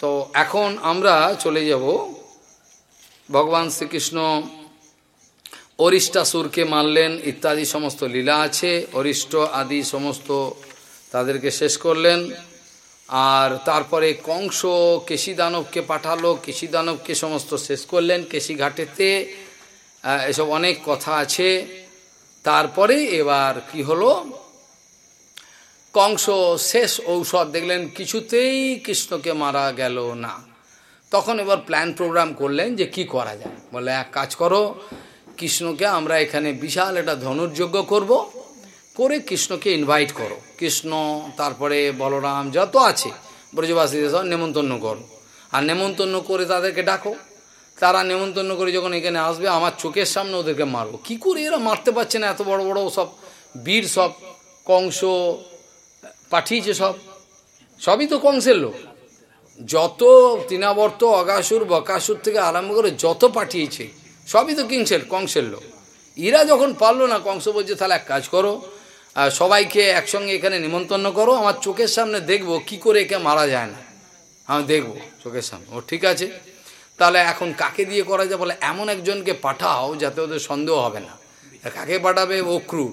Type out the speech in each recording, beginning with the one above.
তো এখন আমরা চলে যাব ভগবান শ্রীকৃষ্ণ অরিষ্টাসুরকে মারলেন ইত্যাদি সমস্ত লীলা আছে, অরিষ্ট আদি সমস্ত তাদেরকে শেষ করলেন। আর তারপরে কংস কেশি দানবকে পাঠালো কেশি দানবকে সমস্ত শেষ করলেন কেশি ঘাটেতে এসব অনেক কথা আছে। তারপরে এবার কি হলো? কংস শেষ ঔষধ দেখলেন, কিছুতেই কৃষ্ণকে মারা গেল না। তখন এবার প্ল্যান প্রোগ্রাম করলেন যে কি করা যায়। বলে, এক কাজ করো, কৃষ্ণকে আমরা এখানে বিশাল একটা ধনুর্যজ্ঞ করব, করে কৃষ্ণকে ইনভাইট করো। কৃষ্ণ, তারপরে বলরাম, যত আছে, ব্রজবাসীদের সব নেমন্তন্ন করো। আর নেমন্তন্ন করে তাদেরকে ডাকো। তারা নেমন্তন্ন করে যখন এখানে আসবে, আমার চোখের সামনে ওদেরকে মারবো কি করে এরা মারতে পারছে না এত বড় বড় সব বীর সব কংস পাঠিয়েছে সব। সবই তো কংসের লোক। যত তৃণাবর্ত, অগাসুর, বকাসুর থেকে আরম্ভ করে যত পাঠিয়েছে, সবই তো কিংসের, কংসের লোক। এরা যখন পারল না, কংস বলছে, তাহলে এক কাজ করো সবাইকে একসঙ্গে এখানে নিমন্ত্রণ করো। আমার চোখের সামনে দেখব কি করে একে মারা যায় না। আমি দেখব চোখের সামনে। ও ঠিক আছে। তাহলে এখন কাকে দিয়ে করা যায় বলে এমন একজনকে পাঠাও যাতে ওদের সন্দেহ হবে না। কাকে পাঠাবে? অক্রু।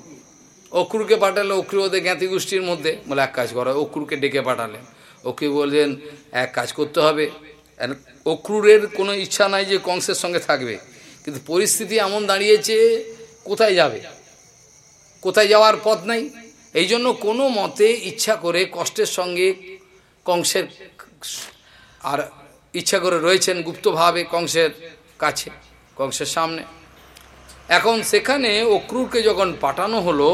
অক্রুকে পাঠালে অক্রু ওদের জ্ঞাতি গোষ্ঠীর মধ্যে। বলে, এক কাজ করো অক্রুকে ডেকে পাঠালেন ওকে বললেন, এক কাজ করতে হবে। অক্রুরের কোনো ইচ্ছা নাই যে কংসের সঙ্গে থাকবে। কিন্তু পরিস্থিতি এমন দাঁড়িয়েছে, কোথায় যাবে? কোথায় যাওয়ার পথ নাই। এই জন্য কোনো মতে ইচ্ছা করে কষ্টের সঙ্গে কংসের আর ইচ্ছা করে রয়েছেন গুপ্তভাবে কংসের কাছে, কংসের সামনে। এখন সেখানে অক্রুরকে যখন পাঠানো হলো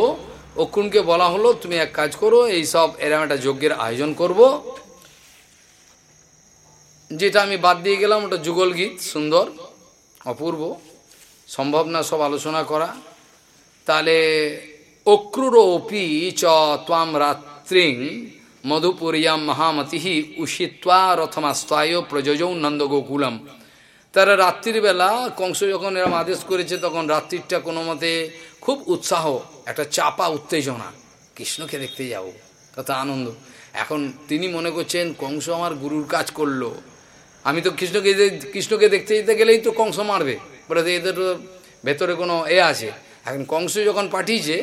অক্রুরকে বলা হলো, তুমি এক কাজ করো, এই সব এরম একটা যজ্ঞের আয়োজন করব। যেটা আমি বাদ দিয়ে গেলাম, ওটা যুগল গীত, সুন্দর, অপূর্ব, সম্ভব না সব আলোচনা করা। তাহলে, অক্রুর অপি চ ত্বাম রাত্রিং মধুপুরিয়াম মহামতি উষিত্বা রথমাস্তায় প্রযোজৌ নন্দগোকুলম। তারা রাত্রিবেলা কংস যখন এরম আদেশ করেছে, তখন রাত্রিটা কোনো মতে খুব উৎসাহ একটা চাপা উত্তেজনা। কৃষ্ণকে দেখতে যাব কত আনন্দ। এখন তিনি মনে করছেন, কংস আমার গুরুর কাজ করল। আমি তো কৃষ্ণকে কৃষ্ণকে দেখতে যেতে গেলেই তো কংস মারবে। বলে এদের ভেতরে কোনো এ আছে। এখন কংস যখন পাঠিয়েছে,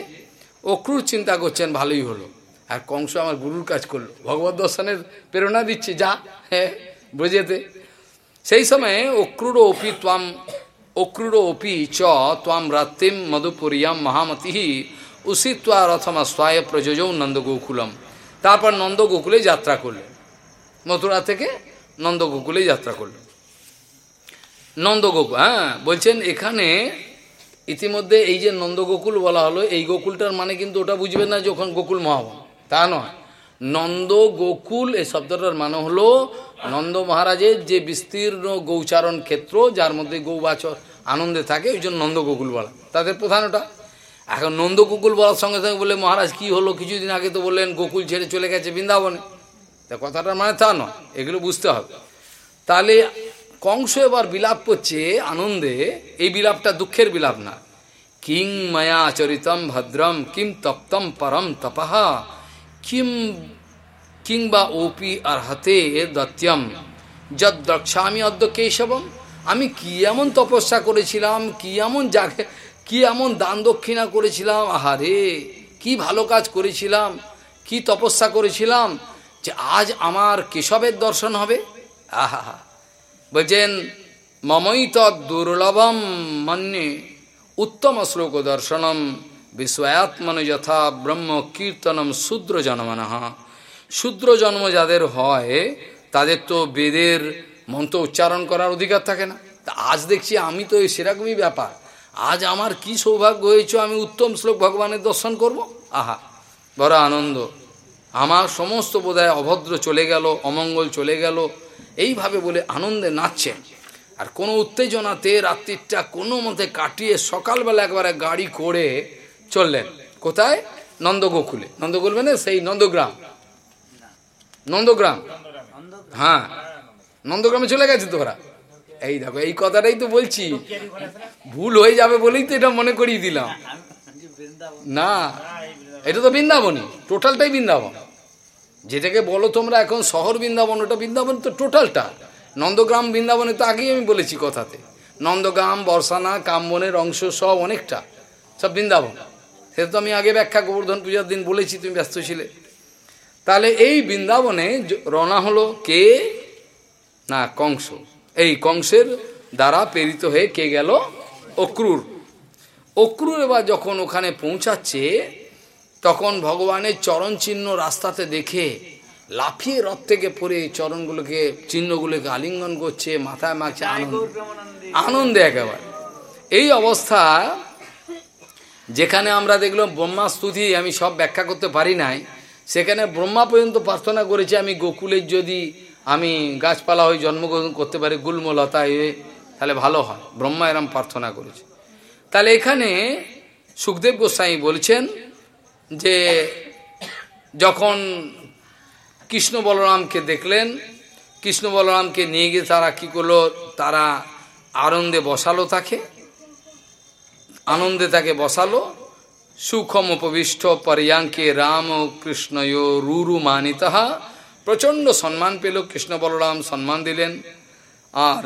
অক্রুর চিন্তা করছেন, ভালোই হলো। আর কংস আমার গুরুর কাজ করল। ভগবত দর্শনের প্রেরণা দিচ্ছে, যা হ্যাঁ বুঝেতে। সেই সময়ে অক্রুর অপি ত্বাম, অক্রুর অপি চ ত্বাম রাত্রিম মধুপুরিয়াম মহামতি উষিত্বা রথম স্বায় প্রযোজৌ নন্দগোকুলম তারপর নন্দগোকুলে যাত্রা করলেন মথুরা থেকে নন্দগোকুলে যাত্রা করলেন নন্দগোকুল হ্যাঁ বলছেন এখানে ইতিমধ্যে এই যে নন্দগোকুল বলা হলো, এই গোকুলটার মানে কিন্তু ওটা বুঝবেন না যখন গোকুল মহাবন তা নয়। নন্দ গোকুল, এই শব্দটার মানে হলো নন্দ মহারাজের যে বিস্তীর্ণ গৌচারণ ক্ষেত্র, যার মধ্যে গৌবাচর আনন্দে থাকে, ওই জন্য নন্দ গোকুল বলা। তাদের প্রধান ওটা এখন নন্দ গোকুল বলার সঙ্গে সঙ্গে বলে মহারাজ, কি হলো? কিছুদিন আগে তো বললেন গোকুল ছেড়ে চলে গেছে বৃন্দাবনে। তা কথাটার মানে তা নয়, এগুলো বুঝতে হবে। তাহলে কংস এবার বিলাপ করছে আনন্দে, এই বিলাপটা দুঃখের বিলাপ না। কিং মায়া চরিতম ভদ্রম, কিম তপ্তম পরম তপহা কিম, কিংবা ওপি আরহাতে দত্যম। যদ দ্রক্ষামি অদ্য কেশবম, আমি কি এমন তপস্যা করেছিলাম, কি এমন জাগে কি এমন দান দক্ষিণা করেছিলাম? আহারে, কি ভালো কাজ করেছিলাম, কি তপস্যা করেছিলাম যে আজ আমার কেশবের দর্শন হবে? আহা বলছেন মমই দুর্লভম মন্যে উত্তম শ্লোক দর্শনম বিশ্বয়াত্মন যথা ব্রহ্ম কীর্তনম শূদ্র জন্মনহ শূদ্র জন্ম যাদের হয়, তাদের তো বেদের মন্ত্র উচ্চারণ করার অধিকার থাকে না। তা আজ দেখছি আমি তো এই সেরকমই ব্যাপার। আজ আমার কি সৌভাগ্য হয়েছে আমি উত্তম শ্লোক ভগবানের দর্শন করব? আহা, বড় আনন্দ। আমার সমস্ত বোধহয় অভদ্র চলে গেল, অমঙ্গল চলে গেল, এইভাবে বলে আনন্দে নাচছেন আর কোনো উত্তেজনাতে রাত্রিটা কোনো মতে কাটিয়ে সকালবেলা একবারে গাড়ি করে চললেন। কোথায়? নন্দগোকুলে। নন্দগোকুল মানে সেই নন্দগ্রাম। নন্দগ্রাম। হ্যাঁ। নন্দগ্রামে চলে গেছে তোরা? এই দেখো, এই কথাটাই তো বলছি। ভুল হয়ে যাবে বলেই তো এটা মনে করিয়ে দিলাম। না, এটা তো বৃন্দাবনই, টোটালটাই বৃন্দাবন। যেটাকে বলো তোমরা এখন শহর বৃন্দাবন, ওটা বৃন্দাবন তো টোটালটা। নন্দগ্রাম বৃন্দাবনে তো আগেই আমি বলেছি কথাতে। নন্দগ্রাম, বর্ষানা, কামবনের অংশ সব অনেকটা, সব বৃন্দাবন। সেটা তো আমি আগে ব্যাখ্যা, গোবর্ধন পূজার দিন বলেছি, তুমি ব্যস্ত ছিলে। তাহলে এই বৃন্দাবনে রওনা হলো কে? না, কংস। এই কংসের দ্বারা প্রেরিত হয়ে কে গেল? অক্রুর। অক্রুর এবার যখন ওখানে পৌঁছাচ্ছে, তখন ভগবানের চরণ চিহ্ন রাস্তাতে দেখে লাফিয়ে রথ থেকে পড়ে চরণগুলোকে, চিহ্নগুলোকে আলিঙ্গন করছে, মাথায় মাখছে আনন্দ। আনন্দে একেবারে। এই অবস্থা যেখানে আমরা দেখলাম ব্রহ্মা স্তুতি, আমি সব ব্যাখ্যা করতে পারি নাই। সেখানে ব্রহ্মা পর্যন্ত প্রার্থনা করেছে, আমি গোকুলের যদি আমি গাছপালা হয়ে জন্মগ্রহণ করতে পারি, গুল্মলতা হয়ে তাহলে ভালো হয়। ব্রহ্মা এরম প্রার্থনা করেছে। তাহলে এখানে সুখদেব গোস্বামী বলছেন যে, যখন কৃষ্ণ বলরামকে দেখলেন, কৃষ্ণ বলরামকে নিয়ে গিয়ে তারা কি করল, তারা আনন্দে বসালো তাকে, আনন্দে তাকে বসালো, সুখম উপবিষ্ট পরিয়াঙ্কে রাম ও কৃষ্ণয় রুরু মানিতাহা প্রচণ্ড সম্মান পেল কৃষ্ণ বলরাম, সম্মান দিলেন। আর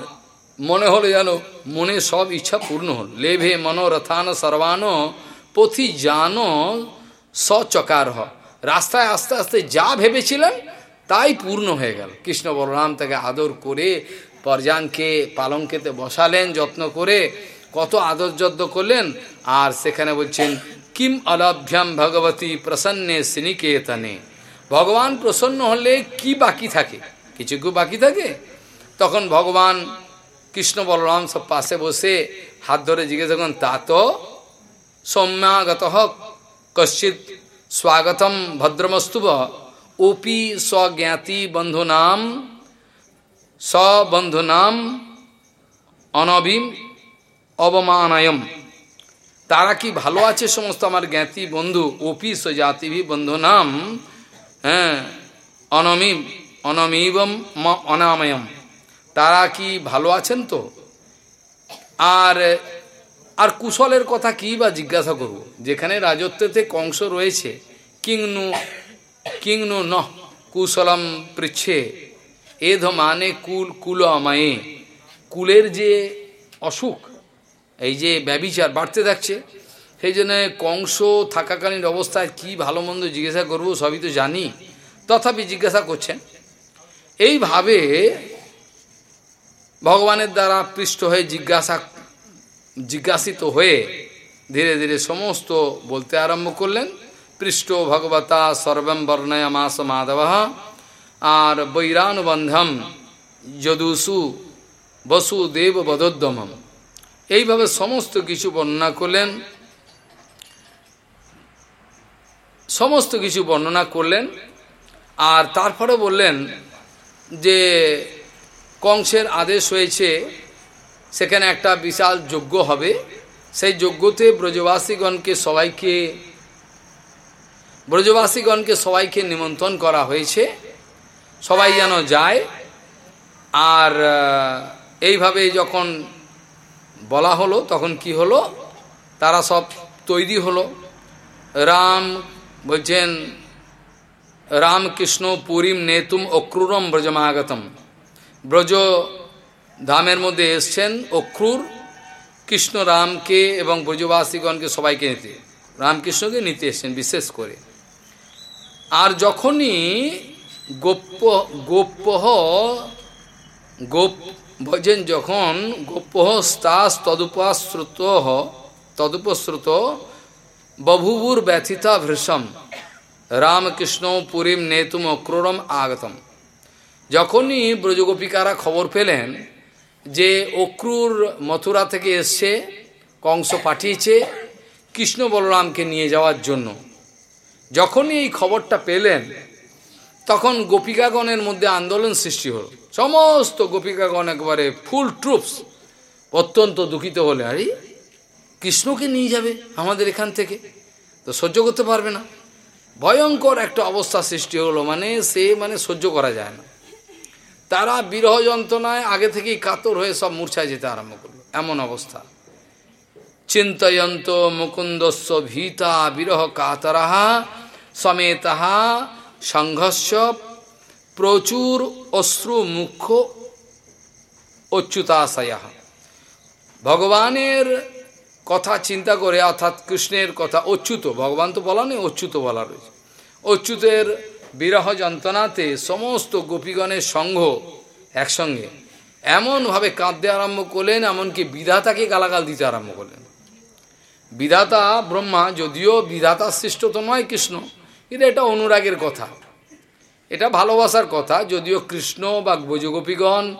মনে হলো যেন মনে সব ইচ্ছা পূর্ণ হল। লেভে মনোরথান সর্বান পথি জান সচকার হ। রাস্তায় আস্তে আস্তে যা ভেবেছিলেন, তাই পূর্ণ হয়ে গেল। কৃষ্ণ বলরাম তাকে আদর করে পরজানকে পালঙ্কেতে বসালেন, যত্ন করে, কত আদর যত্ন করলেন। আর সেখানে বলছেন, কিম অলভ্যাম ভগবতী প্রসন্নে সিনিকেতনে। ভগবান প্রসন্ন হলে কি বাকি থাকে? কিছু কি বাকি থাকে? তখন ভগবান কৃষ্ণ বলরাম সব পাশে বসে হাত ধরে জিজ্ঞেস করেন তা তো সৌম্যাগত কশ্চিৎ স্বাগতম ভদ্রমস্তুব ওপি স্বজ্ঞাতি বন্ধুনাম, স্ববন্ধুনাম অনবিম অবমানয়ম। তারা কি ভালো আছে সমস্ত আমার জ্ঞাতি বন্ধু? ওপি স্বজাতিভি বন্ধুনাম হ্যাঁ অনমিম, অনমিবম অনাময়ম। তারা কি ভালো আছেন তো? আর আর কুশলের কথা কি বা জিজ্ঞাসা করব? যেখানে রাজত্বতে কংস রয়েছে, কিংনু কিংনু ন কুশলম পৃচ্ছে। এধ মানে কুল কুল আমায়ে কুলের যে অসুখ, এই যে ব্যবিচার বাড়তে থাকছে সেই জন্য কংস থাকাকালীন অবস্থায় কি ভালো মন্দ জিজ্ঞাসা করব সবই তো জানি, তথাপি জিজ্ঞাসা করছেন। এইভাবে ভগবানের দ্বারা পৃষ্ঠ হয়ে জিজ্ঞাসা, জিজ্ঞাসিত হয়ে ধীরে ধীরে সমস্ত বলতে আরম্ভ করলেন, পৃষ্ঠ ভগবতা সর্বম বর্ণয় মাস মাধব, আর বৈরানুবন্ধম যদুসু বসুদেব বদোদ্যমম এইভাবে সমস্ত কিছু বর্ণনা করলেন সমস্ত কিছু বর্ণনা করলেন আর তারপরে বললেন যে কংসের আদেশ হয়েছে, সেখানে একটা বিশাল যজ্ঞ হবে। সেই যজ্ঞতে ব্রজবাসীগণকে সবাইকে ব্রজবাসীগণকে সবাইকে নিমন্ত্রণ করা হয়েছে। সবাই যেন যায়। আর এইভাবে যখন বলা হলো, তখন কি হলো? তারা সব তৈরি হলো। রাম বলছেন রামকৃষ্ণ পুরীম নেতুম অক্রুরম ব্রজমাগতম ব্রজ ধামের মধ্যে এসছেন অক্রুর কৃষ্ণ রামকে এবং ব্রজবাসীগণকে সবাইকে নিতে রামকৃষ্ণকে নিতে এসছেন বিশেষ করে আর যখনই গোপ্য গোপ্যহ গোপ বলছেন যখন গোপ্যহ স্তাস তদুপাশ্রুত তদুপশ্রুত বভুবুর ব্যথিতা ভৃষম রামকৃষ্ণ পুরীম নেতুম অক্রুরম আগতম যখনই ব্রজগোপিকারা খবর পেলেন যে অক্রুর মথুরা থেকে এসছে কংস পাঠিয়েছে কৃষ্ণ বলরামকে নিয়ে যাওয়ার জন্য যখনই এই খবরটা পেলেন তখন গোপিকাগণের মধ্যে আন্দোলন সৃষ্টি হল সমস্ত গোপিকাগণ একবারে ফুল ট্রুপস অত্যন্ত দুঃখিত হলে আরে কৃষ্ণকে নিয়ে যাবে আমাদের এখান থেকে। তো সহ্য করতে পারবে না। ভয়ঙ্কর একটা অবস্থা সৃষ্টি হলো মানে সে মানে সহ্য করা যায় না। তারা বিরহ যন্ত্রণায় আগে থেকেই কাতর হয়ে সব মূর্ছায় যেতে আরম্ভ করল। এমন অবস্থা। চিন্তয়ন্ত মুকুন্দস্ব ভীতা বিরহ কাতরাহা সমেতাহা সংঘর্ষ প্রচুর অশ্রু মুখ্য অচ্যুতাশয়া ভগবানের কথা চিন্তা করে, অর্থাৎ কৃষ্ণের কথা অচ্যুত, ভগবান তো বলা নেই, অচ্যুত বলা রয়েছে। অচ্যুতের বিরহ যন্ত্রণাতে সমস্ত গোপীগণের সংঘ একসঙ্গে। এমনভাবে কাঁদতে আরম্ভ করলেন, এমনকি বিধাতাকে গালাগাল দিতে আরম্ভ করলেন। বিধাতা ব্রহ্মা, যদিও বিধাতা সৃষ্ট তো নয় কৃষ্ণ, কিন্তু এটা অনুরাগের কথা। এটা ভালোবাসার কথা, যদিও কৃষ্ণ বা ব্রজগোপীগণ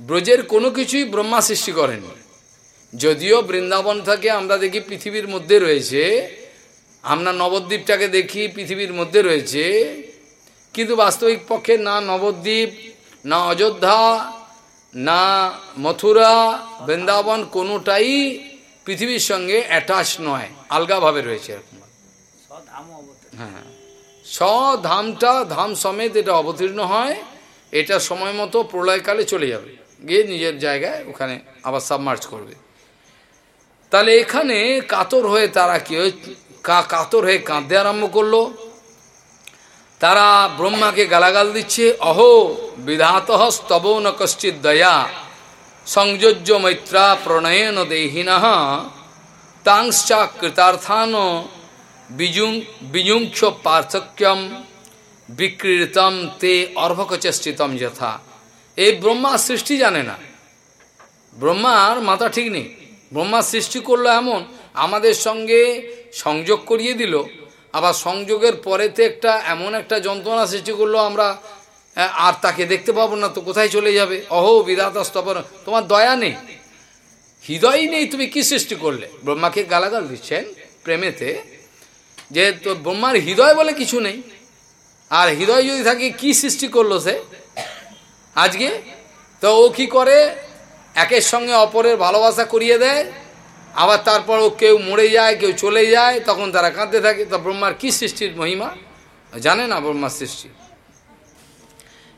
ব্রজের কোনো কিছুই ব্রহ্মা সৃষ্টি করেনি যদিও বৃন্দাবন থেকে আমরা দেখি পৃথিবীর মধ্যে রয়েছে, আমরা নবদ্বীপটাকে দেখি পৃথিবীর মধ্যে রয়েছে, কিন্তু বাস্তবিক পক্ষে না নবদ্বীপ, না অযোধ্যা, না মথুরা, বৃন্দাবন কোনোটাই পৃথিবীর সঙ্গে অ্যাটাচ নয়, আলগাভাবে রয়েছে এরকম। হ্যাঁ স্বধামটা ধাম সমেত এটা অবতীর্ণ হয়, এটা সময় মতো প্রলয়কালে চলে যাবে, গিয়ে নিজের জায়গায় ওখানে আবার সাবমার্চ করবে। তাহলে এখানে কাতর হয়ে তারা কি কাতর হয়ে কাঁদতে আরম্ভ করল। তারা ব্রহ্মাকে গালাগাল দিচ্ছে, অহো, বিধাত স্তব ন কশ্চিৎ দয়া, সংযোজ্য মৈত্রা প্রণয়ন দেহিন, তাংশ্চা কৃতার্থান বিজুং বিজুংক্ষ পার্থক্যম বিকৃতম তে অর্ভকচেষ্টিতম যথা। এই ব্রহ্মা সৃষ্টি জানে না। ব্রহ্মার মাথা ঠিক নেই। ব্রহ্মা সৃষ্টি করল এমন, আমাদের সঙ্গে সংযোগ করিয়ে দিল। আবার সংযোগের পরেতে একটা এমন একটা যন্ত্রণা সৃষ্টি করল আমরা আর তাকে দেখতে পাবো না, তো কোথায় চলে যাবে? অহো বিধাতা স্তপন তোমার দয়া নেই। হৃদয়ই নেই, তুমি কি সৃষ্টি করলে? ব্রহ্মাকে গালাগাল দিচ্ছেন প্রেমেতে, যে তো ব্রহ্মার হৃদয় বলে কিছু নেই। আর হৃদয় যদি থাকে, কি সৃষ্টি করল সে? আজকে তো ও কি করে একের সঙ্গে অপরের ভালোবাসা করিয়ে দেয়, আবার তারপর ও কেউ মরে যায়, কেউ চলে যায়, তখন তারা কাঁদতে থাকে। তা ব্রহ্মার কি সৃষ্টির মহিমা? জানে না ব্রহ্মার সৃষ্টি।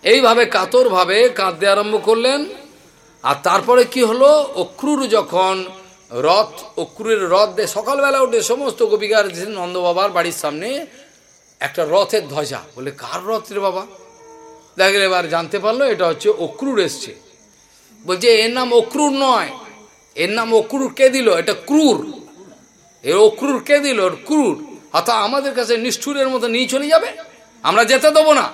এইভাবে কাতরভাবে কাঁদতে আরম্ভ করলেন। আর তারপরে কি হলো? অক্রুর যখন রথ, অক্রুরের রথ দেয় সকালবেলা উঠে সমস্ত গোপিকার নন্দ বাবার বাড়ির সামনে একটা রথের ধ্বজা। বলে, কার রথ রে বাবা? দেখলে এবার জানতে পারল, এটা হচ্ছে অক্রুর এসছে। বলছে, এর নাম অক্রুর নয়। এর নাম অক্রুর কে দিল? এটা ক্রুর। এর অক্রুর কে দিল? ক্রুর। অর্থাৎ আমাদের কাছে নিষ্ঠুরের মতো নিয়ে চলে যাবে। আমরা যেতে দেবো না।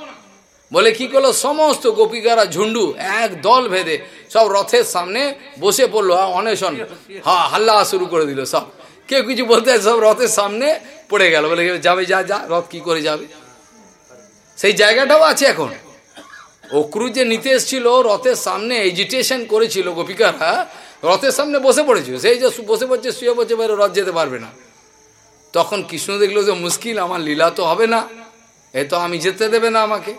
বলে কি করল? সমস্ত গোপিকারা ঝুন্ডু, এক দল ভেদে সব রথের সামনে বসে পড়ল। অনেশন। হা হাল্লা শুরু করে দিল সব। কেউ কিছু বলতে সব রথের সামনে পড়ে গেল। বলে যাবে, যা যা, রথ কি করে যাবে? সেই জায়গাটাও আছে এখন। অক্রু যে নিতে এসেছিল, রথের সামনে এজিটেশন করেছিল গোপিকারা, রথের সামনে বসে পড়েছিল। সেই যে বসে পড়ছে, শুয়ে পড়ছে, বাইরে রথ যেতে পারবে না। তখন কৃষ্ণ দেখল যে মুশকিল, আমার লীলা তো হবে না। এ তো আমি যেতে দেবে না আমাকে।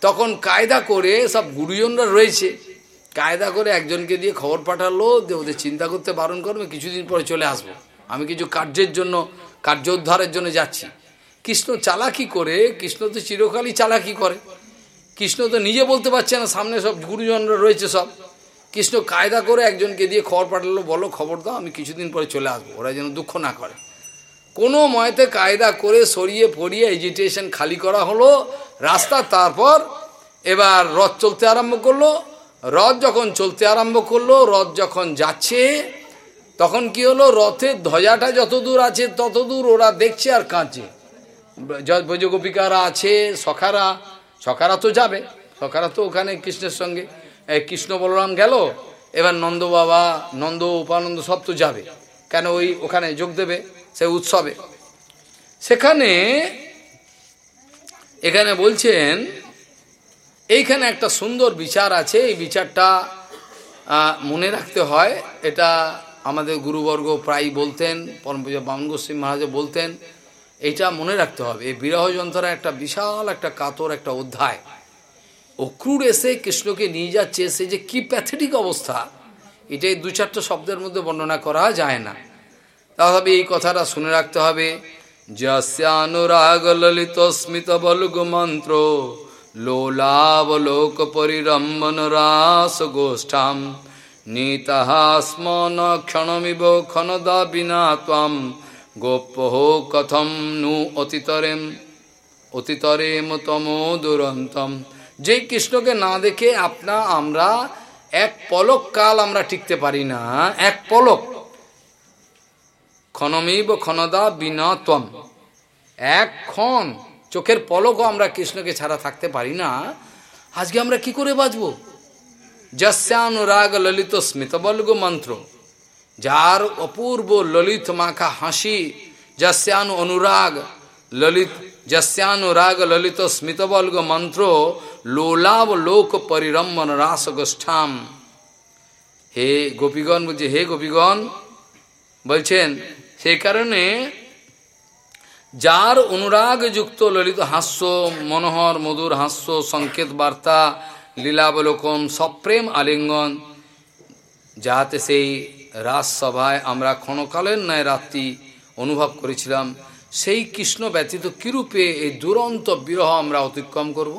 তখন কায়দা করে সব গুরুজনরা রয়েছে। কায়দা করে একজনকে দিয়ে খবর পাঠালো যে ওদের চিন্তা করতে বারণ করবে, কিছুদিন পরে চলে আসব। আমি কিছু কার্যের জন্য কার্য উদ্ধারের জন্য যাচ্ছি। কৃষ্ণ চালাকি করে, কৃষ্ণ তো চিরকালই চালাকি করে। কৃষ্ণ তো নিজে বলতে পারছে না, সামনে সব গুরুজনরা রয়েছে সব। কৃষ্ণ কায়দা করে একজনকে দিয়ে খবর পাঠালো, বলো খবর দাও, আমি কিছুদিন পরে চলে আসব। ওরা যেন দুঃখ না করে। কোনো ময়তে কায়দা করে সরিয়ে পড়িয়ে এজিটেশন খালি করা হলো, রাস্তা তারপর এবার রথ চলতে আরম্ভ করল। রথ যখন চলতে আরম্ভ করল, রথ যখন যাচ্ছে, তখন কি হলো রথের ধ্বজাটা যত দূর আছে তত দূর ওরা দেখছে আর কাঁদছে। ব্রজগোপিকারা আছে, সখারা সখারা তো যাবে সখারা তো ওখানে কৃষ্ণের সঙ্গে কৃষ্ণ বলরাম গেল, এবার নন্দ বাবা, নন্দ, উপানন্দ সব তো যাবে। কেন ওই ওখানে যোগ দেবে, সে উৎসবে। সেখানে এখানে বলছেন, এইখানে একটা সুন্দর বিচার আছে, এই বিচারটা মনে রাখতে হয়, এটা আমাদের গুরুবর্গ প্রায় বলতেন পরমপূজা বামন গোস্বী মহারাজ বলতেন এইটা মনে রাখতে হবে, এই বিরহ যন্ত্রণা একটা বিশাল একটা কাতর একটা অধ্যায়। অক্রুর এসে কৃষ্ণকে নিয়ে যাচ্ছে, সে যে কি প্যাথেটিক অবস্থা, এটাই দু চারটা শব্দের মধ্যে বর্ণনা করা যায় না। তাহলে এই কথাটা শুনে রাখতে হবে যস্যানুরাগ ললিত মন্ত্র লোলাবলোক পরিরম্বন রাস গোষ্ঠাম নীতহাস্মন ক্ষণমিব ক্ষণদা বিনা গোপ্য কথম নু অতিতরেম অতিতরেম তম দুরন্তম। যে কৃষ্ণকে না দেখে আপনা আমরা এক পলক কাল আমরা টিকতে পারি না, এক পলক। ক্ষণমিব ক্ষণদা বিনতম এক ক্ষণ চোখের পলকও আমরা কৃষ্ণকে ছাড়া থাকতে পারি না, আজকে আমরা কি করে বাঁচব? যস্যানুরাগ ললিত স্মিতবল্গ মন্ত্র। যার অপূর্ব ললিত মাখা হাসি, যস্যানু অনুরাগ, ললিত যস্যানুরাগ ললিত স্মিতবল্গ মন্ত্র, লোলাব লোক পরিরম্বন রাস গোষ্ঠাম। হে গোপীগণ, বলছে, হে গোপীগণ, বলছেন সেই কারণে যার অনুরাগযুক্ত ললিত হাস্য, মনোহর, মধুর হাস্য, সংকেত বার্তা, লীলাবলোকন, সপ্রেম আলিঙ্গন যাহাতে সেই রাজসভায় আমরা ক্ষণকালের ন্যায় রাত্রি অনুভব করেছিলাম। সেই কৃষ্ণ ব্যতীত কিরূপে এই দুরন্ত বিরহ আমরা অতিক্রম করব।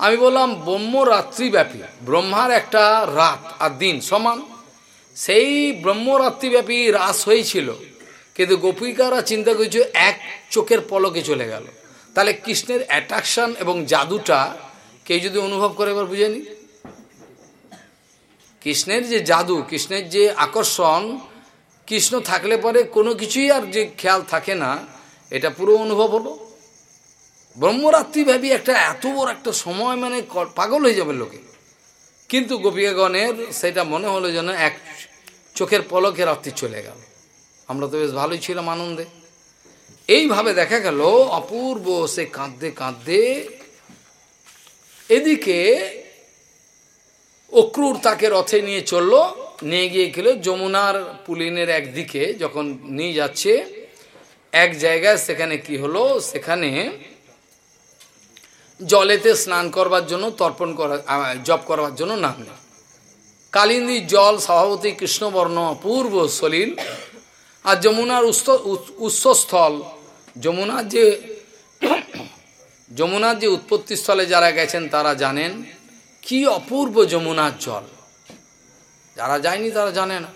আমি বললাম ব্রহ্মরাত্রিব্যাপী ব্রহ্মার একটা রাত আর দিন সমান। সেই ব্রহ্মরাত্রিব্যাপী রাস হয়েছিল, কিন্তু গোপিকারা চিন্তা করেছে এক চোখের পলকে চলে গেল। তাহলে কৃষ্ণের অ্যাট্রাকশন এবং জাদুটা কেউ যদি অনুভব করে এবার বুঝে নি কৃষ্ণের যে জাদু, কৃষ্ণের যে আকর্ষণ, কৃষ্ণ থাকলে পরে কোনো কিছুই আর যে খেয়াল থাকে না, এটা পুরো অনুভব হলো। ব্রহ্মরাত্রি একটা এত বড় একটা সময় মানে পাগল হয়ে যাবে লোকে। কিন্তু গোপিকাগণের সেটা মনে হলো যেন এক চোখের পলকে রাত্রি চলে গেল। আমরা তো বেশ ভালোই ছিলাম আনন্দে। এইভাবে দেখা গেল, অপূর্ব সে কাঁদতে কাঁদতে এদিকে অক্রুর তাকে রথে নিয়ে চলল, নিয়ে গিয়ে গেল যমুনার পুলিনের একদিকে যখন নিয়ে যাচ্ছে, এক জায়গায় সেখানে কি হলো? সেখানে জলেতে স্নান করবার জন্য, তর্পণ করা জপ করবার জন্য নামলেন কালিন্দী জল স্বভাবতী কৃষ্ণবর্ণ, অপূর্ব সলিল। আর যমুনার উৎস উৎসস্থল, যমুনার যে যমুনার যে উৎপত্তিস্থলে যারা গেছেন তারা জানেন কি অপূর্ব যমুনার জল। যারা যায়নি তারা জানে না।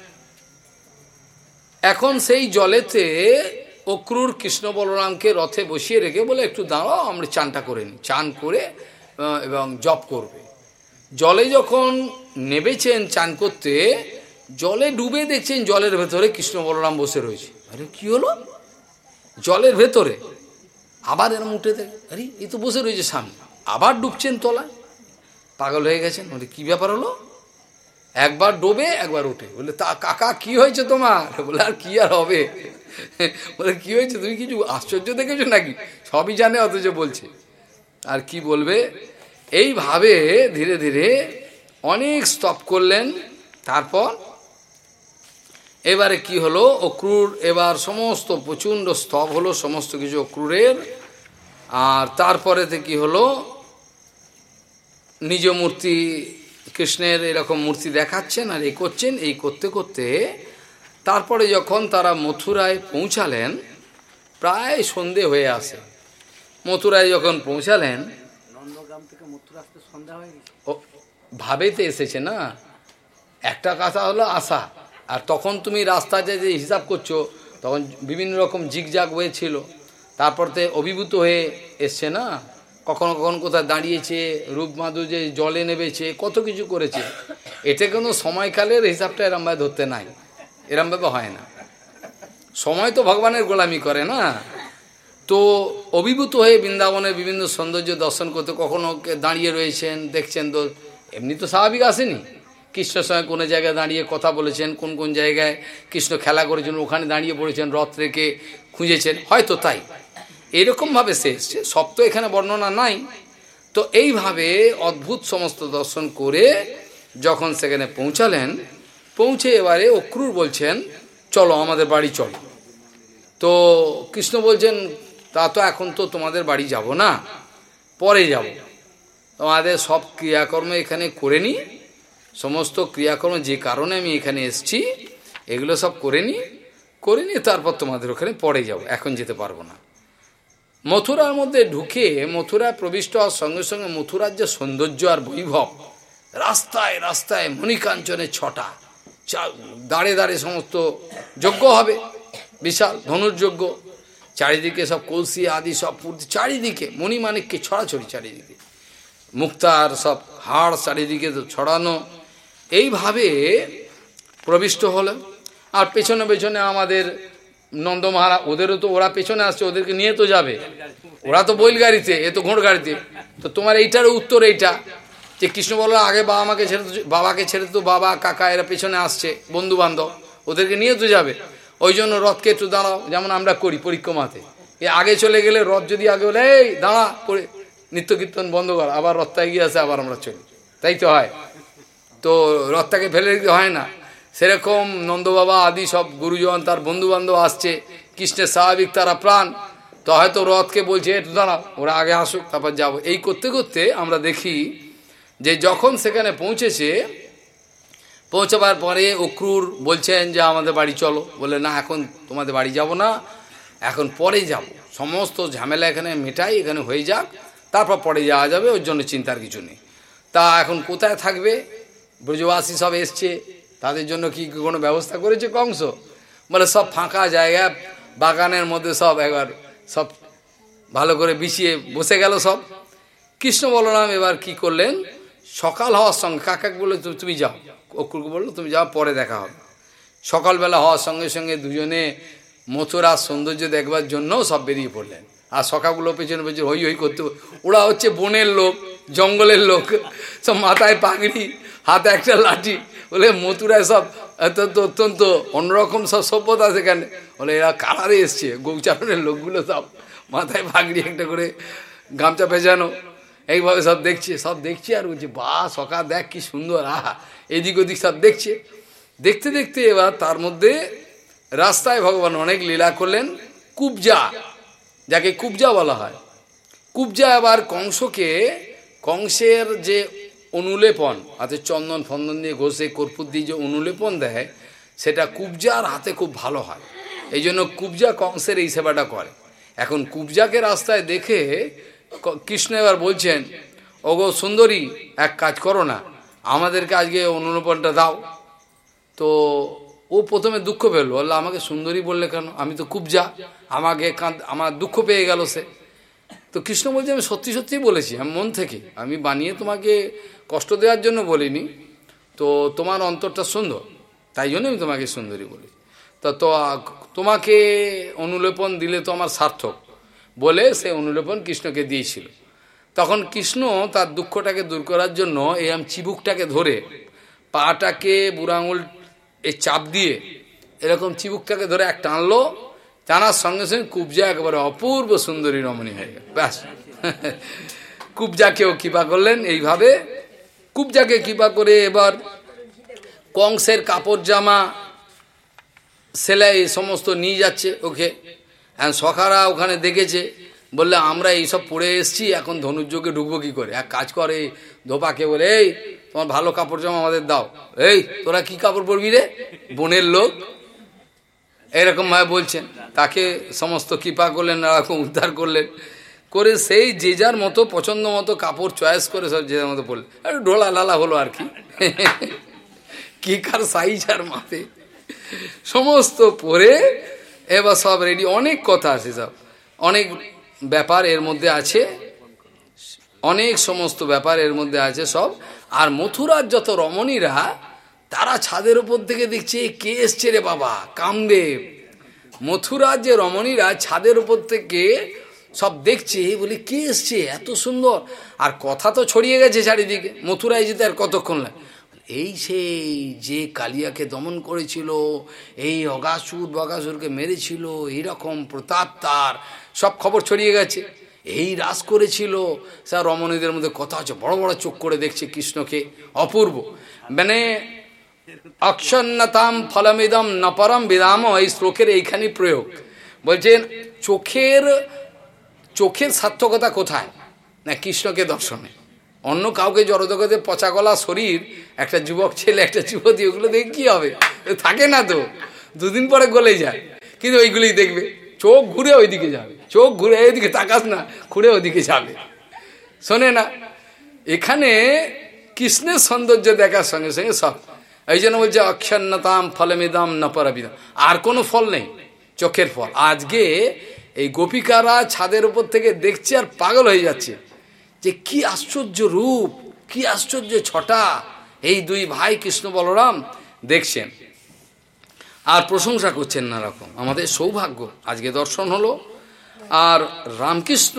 এখন সেই জলেতে অক্রুর কৃষ্ণ বলরামকে রথে বসিয়ে রেখে বলে, একটু দাঁড়াও, আমরা চানটা করে নিই। চান করে এবং জপ করবে। জলে যখন নেবেছেন চান করতে, জলে ডুবে দেখছেন জলের ভেতরে কৃষ্ণ বলরাম বসে রয়েছে। আরে, কি হলো? জলের ভেতরে? আবার এরম উঠে দেখ আরে এই তো বসে রয়েছে সামনে। আবার ডুবছেন তলায়। পাগল হয়ে গেছেন? বলে, কি ব্যাপার হলো? একবার ডোবে, একবার উঠে। বলে, তা কাকা, কি হয়েছে তোমার? বলে, আর কি আর হবে? বলে, কি হয়েছে? তুমি কিছু আশ্চর্য দেখেছ নাকি? সবই জানে, অথচ বলছে। আর কি বলবে? এইভাবে ধীরে ধীরে অনেক স্তপ করলেন। তারপর এবারে কি হলো? অক্রুর, এবার সমস্ত প্রচণ্ড স্তব হলো, সমস্ত কিছু অক্রুরের। আর তারপরেতে কি হলো? নিজ মূর্তি কৃষ্ণের এরকম মূর্তি দেখাচ্ছেন আর এই করছেন এই করতে করতে তারপরে যখন তারা মথুরায় পৌঁছালেন প্রায় সন্ধে হয়ে আসে। মথুরায় যখন পৌঁছালেন ভাবেতে এসেছে না? একটা কথা হলো আশা আর তখন তুমি রাস্তাতে যে হিসাব করছ তখন বিভিন্ন রকম জিগজাগ হয়েছিল। তারপরতে অভিভূত হয়ে এসছে না? কখনো কখনো কোথায় দাঁড়িয়েছে রূপমাধুর্যে জলে নেবেছে, কত কিছু করেছে। এতে কোনো সময়কালের হিসাবটা এরমভাবে ধরতে নাই। এরমভাবে হয় না। সময় তো ভগবানের গোলামি করে না। তো অভিভূত হয়ে বৃন্দাবনের বিভিন্ন সৌন্দর্য দর্শন করতে কখনো দাঁড়িয়ে রয়েছেন, দেখছেন তো, এমনি তো স্বাভাবিক আসেনি। কৃষ্ণের সঙ্গে কোনো জায়গায় দাঁড়িয়ে কথা বলেছেন, কোন কোন জায়গায় কৃষ্ণ খেলা করেছেন, ওখানে দাঁড়িয়ে পড়েছেন, রথ রেখে খুঁজেছেন। হয়তো তাই। এরকমভাবে সে এসছে। সব তো এখানে বর্ণনা নাই। তো এইভাবে অদ্ভুত সমস্ত দর্শন করে যখন সেখানে পৌঁছালেন, পৌঁছে এবারে অক্রুর বলছেন, চলো, আমাদের বাড়ি চলো। তো কৃষ্ণ বলছেন, তা তো এখন তো তোমাদের বাড়ি যাব না, পরে যাব। তোমাদের সব ক্রিয়াকর্ম এখানে করে নিই সমস্ত ক্রিয়াকর্ম যে কারণে আমি এখানে এসছি, এগুলো সব করে নিই করে নিয়ে তারপর তোমাদের ওখানে পরে যাব। এখন যেতে পারব না। মথুরার মধ্যে ঢুকে মথুরায় প্রবিষ্ট হওয়ার সঙ্গে সঙ্গে মথুরার যে সৌন্দর্য আর বৈভব। রাস্তায় রাস্তায় মণিকাঞ্চনের ছটা। দাঁড়ে দাঁড়ে সমস্ত যজ্ঞ হবে। বিশাল ধনুর্যজ্ঞ। চারিদিকে সব কলসি আদি সব চারিদিকে মণিমানিককে ছড়াছড়ি চারিদিকে। মুক্তার সব হাড় চারিদিকে তো ছড়ানো। এইভাবে প্রবিষ্ট হলো আর পেছনে পেছনে আমাদের নন্দ মহারাজ ওদেরও তো, ওরা পেছনে আসছে, ওদেরকে নিয়ে তো যাবে। ওরা তো বইল গাড়িতে, এ তো ঘোড় গাড়িতে। তো তোমার এইটার উত্তর এইটা, যে কৃষ্ণ বলল, আগে বাবা মাকে ছেড়ে বাবাকে ছেড়ে তো বাবা, কাকা, এরা পেছনে আসছে বন্ধু বান্ধব ওদেরকে নিয়ে তো যাবে। ওই জন্য রথকে একটু দাঁড়াও, যেমন আমরা করি পরিক্রমাতে। এ আগে চলে গেলে রথ যদি আগে বলে, এই, দাঁড়া করে নিত্য কীর্তন বন্ধ কর। আবার রথটা এগিয়ে আসে, আবার আমরা চলি। তাই তো হয়। তো রথটাকে ফেলে দিতে হয় না। সেরকম নন্দবাবা আদি সব গুরুজন, তার বন্ধু বান্ধব আসছে, কৃষ্ণের স্বাভাবিক তারা প্রাণ। তো হয়তো রথকে বলছে একটু দাঁড়াও ওরা আগে আসুক, তারপর যাব। এই করতে করতে আমরা দেখি যে যখন সেখানে পৌঁছেছে, পৌঁছাবার পরে অক্রুর বলছেন যে, আমাদের বাড়ি চলো। বলে, না, এখন তোমাদের বাড়ি যাব না, এখন পরে যাব। সমস্ত ঝামেলা এখানে মেটাই, এখানে হয়ে যাক, তারপর পরে যাওয়া যাবে, ওর জন্য চিন্তার কিছু নেই। তা এখন কোথায় থাকবে? ব্রজবাসী সব এসছে তাদের জন্য কি কোনো ব্যবস্থা করেছে কংস? বলে সব ফাঁকা জায়গা, বাগানের মধ্যে সব একবার সব ভালো করে বিছিয়ে বসে গেল সব। কৃষ্ণ বলরাম এবার কি করলেন? সকাল হওয়ার সঙ্গে কাকাকে বলল তুমি যাও। অকুরকে বলল, তুমি যাও, পরে দেখা হবে। সকালবেলা হওয়ার সঙ্গে সঙ্গে দুজনে মথুরার সৌন্দর্য দেখবার জন্য সব বেরিয়ে পড়লেন। আর সকালগুলো পেছনে পেছনে হই হই করতে, ওরা হচ্ছে বনের লোক, জঙ্গলের লোক, সব মাথায় পাগড়ি, হাতে একটা লাঠি বলে, মথুরায় সব অত্যন্ত অত্যন্ত অন্যরকম সব সভ্যতা সেখানে বলে, এরা কালারে এসছে। গৌচারণের লোকগুলো সব মাথায় পাগড়ি একটা করে গামছা পেঁচানো। এইভাবে সব দেখছে, সব দেখছি আর বলছে, বা, সকাল, দেখ কি সুন্দর, আহা, এদিক ওদিক সব দেখছে। দেখতে দেখতে এবার তার মধ্যে রাস্তায় ভগবান অনেক লীলা করলেন, কুবজা, যাকে কুবজা বলা হয়। কুবজা আবার কংসকে, কংসের যে অনুলেপন, হাতে চন্দন ফন্দন দিয়ে ঘষে, কর্পূর দিয়ে যে অনুলেপন দেয়, সেটা কুবজার হাতে খুব ভালো হয়। এই জন্য কুবজা কংসের এই সেবাটা করে। এখন কুবজাকে রাস্তায় দেখে কৃষ্ণ এবার বলছেন, ওগো সুন্দরী, এক কাজ করো না, আমাদেরকে আজকে অনুলোপনটা দাও। তো ও প্রথমে দুঃখ পেল। বলল, আমাকে সুন্দরী বললে কেন? আমি তো কুবজা, আমাকে কাঁদ, আমার দুঃখ পেয়ে গেল সে। তো কৃষ্ণ বলছে, আমি সত্যি সত্যিই বলেছি, আমি মন থেকে। আমি বানিয়ে তোমাকে কষ্ট দেওয়ার জন্য বলিনি। তো তোমার অন্তরটা সুন্দর, তাই জন্য আমি তোমাকে সুন্দরী বলি। তা তো, তোমাকে অনুলেপন দিলে তো আমার সার্থক বলে সে অনুলেপন কৃষ্ণকে দিয়েছিল। তখন কৃষ্ণ তার দুঃখটাকে দূর করার জন্য এই আম চিবুকটাকে ধরে, পাটাকে বুড়াঙুল এই চাপ দিয়ে এরকম চিবুকটাকে ধরে এক টানলো টানার সঙ্গে সঙ্গে কুবজা একেবারে অপূর্ব সুন্দরী রমণী হয়ে গেল। ব্যাস। কুবজাকেও কৃপা করলেন এইভাবে। কুবজাকে কৃপা করে এবার কংসের কাপড় জামা, সেলাই সমস্ত নিয়ে যাচ্ছে ওকে। সখারা ওখানে দেখেছে, বললে, আমরা এইসব পড়ে এসছি, এখন ধনুর্যোগে ঢুকবো কি করে? এক কাজ করে ধোপাকে বলে, এই, তোমার ভালো কাপড় জামা আমাদের দাও। এই, তোরা কি কাপড় পরবি রে? বোনের লোক। এরকম ভাবে বলছেন। তাকে সমস্ত কৃপা করলেন এরকম উদ্ধার করলেন। করে সেই যে যার মতো, পছন্দ মতো কাপড় চয়েস করে সব যে যার মতো বললেন। একটু ঢোলা লালা হলো আর কি। কি কার সাইজ আর মাপে। সমস্ত পরে এবার সব রেডি অনেক কথা আছে সব। অনেক ব্যাপার এর মধ্যে আছে। অনেক সমস্ত ব্যাপার এর মধ্যে আছে সব। আর মথুরার যত রমণীরা তারা ছাদের উপর থেকে দেখছে কে এসছে রে বাবা? কামদেব। মথুরা যে রমণীরা ছাদের উপর থেকে সব দেখছে, বলি, কে এসছে? এত সুন্দর। আর কথা তো ছড়িয়ে গেছে চারিদিকে। মথুরায় যেতে আর কতক্ষণ লাগে? এই সেই যে কালিয়াকে দমন করেছিল, এই অগাসুর বগাসুরকে মেরেছিল, এইরকম প্রতাপ তার, সব খবর ছড়িয়ে গেছে। এই রাস করেছিল স্যার রমণীদের মধ্যে কথা হচ্ছে বড় বড় চোখ করে দেখছে কৃষ্ণকে, অপূর্ব। মানে অক্ষন্নতাম ফলমিদম নপরম বিদাম এই শ্লোকের এইখানে প্রয়োগ। বলছেন চোখের চোখের সার্থকতা কোথায়? না, কৃষ্ণকে দর্শনে। অন্য কাউকে জড়জগতে পচা গলা শরীর, একটা যুবক ছেলে, একটা যুবতী, ওগুলো দেখে কি হবে? থাকে না তো। দুদিন পরে গলে যায়। কিন্তু ওইগুলোই দেখবে। চোখ ঘুরে ওইদিকে যাবে। চোখ ঘুরে ওইদিকে তাকাস না ঘুরে ওইদিকে যাবে। শোনে না, এখানে কৃষ্ণের সৌন্দর্য দেখার সঙ্গে সঙ্গে সব এই জন্য বলছে, অক্ষন্নতাম ফলমিদাম নপরাবিদাম আর কোনো ফল নেই, চোখের ফল। আজকে এই গোপিকারা ছাদের উপর থেকে দেখছে আর পাগল হয়ে যাচ্ছে। যে কি আশ্চর্য রূপ, কি আশ্চর্য ছটা। এই দুই ভাই কৃষ্ণ বলরাম দেখছেন। আর প্রশংসা করছেন না রকম আমাদের সৌভাগ্য, আজকে দর্শন হলো। আর রামকৃষ্ণ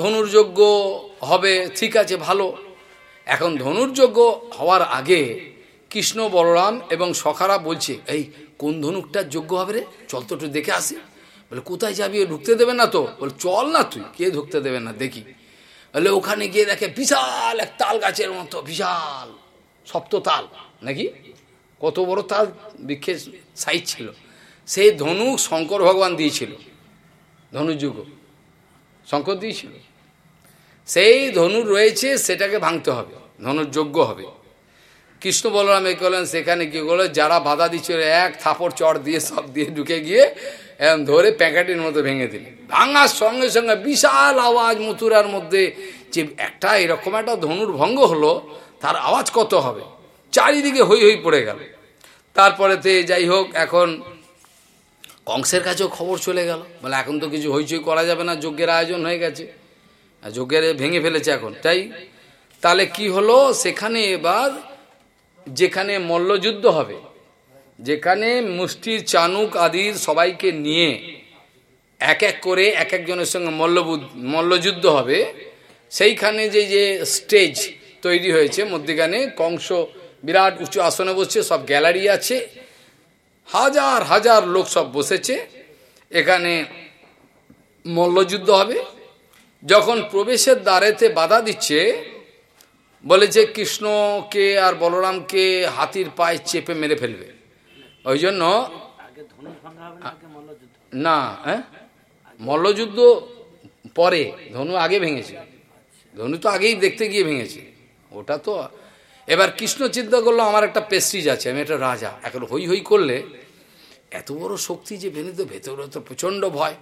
ধনুর্যজ্ঞ হবে, ঠিক আছে, ভালো। এখন ধনুর্যজ্ঞ হওয়ার আগে কৃষ্ণ, বলরাম এবং সখারা বলছে, এই, কোন ধনুকটার যোগ্য হবে রে? চল তো একটু দেখে আসি। বলে, কোথায় যাবি? ঢুকতে দেবে না তো? বলে, চল না তুই, কে ঢুকতে দেবে না, দেখি। বলে, ওখানে গিয়ে দেখে বিশাল এক তাল গাছের মতো, বিশাল সপ্ত তাল। নাকি? কত বড় তাল? বৃক্ষের সাইজ ছিল। সেই ধনুক শঙ্কর ভগবান দিয়েছিল ধনুযুগ শঙ্কর দিয়েছিল? সেই ধনুর রয়েছে, সেটাকে ভাঙতে হবে, ধনুর যোগ্য হবে। কৃষ্ণ বলরাম এ করলেন সেখানে কি করল যারা বাধা দিচ্ছিল এক থাপড় চড় দিয়ে সব দিয়ে ঢুকে গিয়ে, এরম ধরে প্যাকেটের মতো ভেঙে দিলেন ভাঙার সঙ্গে সঙ্গে বিশাল আওয়াজ মথুরার মধ্যে যে একটা এরকম একটা ধনুর ভঙ্গ হলো, তার আওয়াজ কত হবে? চারিদিকে হই হই পড়ে গেল। তারপরেতে যাই হোক, এখন কংসের কাছেও খবর চলে গেল। বলে, এখন তো কিছু হইচই করা যাবে না, যজ্ঞের আয়োজন হয়ে গেছে। যজ্ঞের ভেঙে ফেলেছে এখন। তাই তাহলে কি হলো? সেখানে এবার যেখানে মল্লযুদ্ধ হবে, যেখানে মুষ্টির চানুক আদির সবাইকে নিয়ে এক এক করে এক একজনের সঙ্গে মল্লবুদ্ধ, মল্লযুদ্ধ হবে, সেইখানে যে যে স্টেজ তৈরি হয়েছে, মধ্যিখানে কংস বিরাট উঁচু আসনে বসছে, সব গ্যালারি আছে, হাজার হাজার লোক সব বসেছে, এখানে মল্লযুদ্ধ হবে। যখন প্রবেশের দ্বারেতে বাধা দিচ্ছে বলে যে কৃষ্ণকে আর বলরামকে হাতির পায়ে চেপে মেরে ফেলবে। ওই জন্য না হ্যাঁ? মল্লযুদ্ধ পরে ধনু আগে ভেঙেছে। ধনু তো আগেই দেখতে গিয়ে ভেঙেছে। ওটা তো এবার কৃষ্ণ চিন্তা করল আমার একটা পেস্টিজ আছে আমি একটা রাজা। এখন হই হই করলে এত বড় শক্তি যে বেনিত ভেতরে তো প্রচণ্ড ভয়।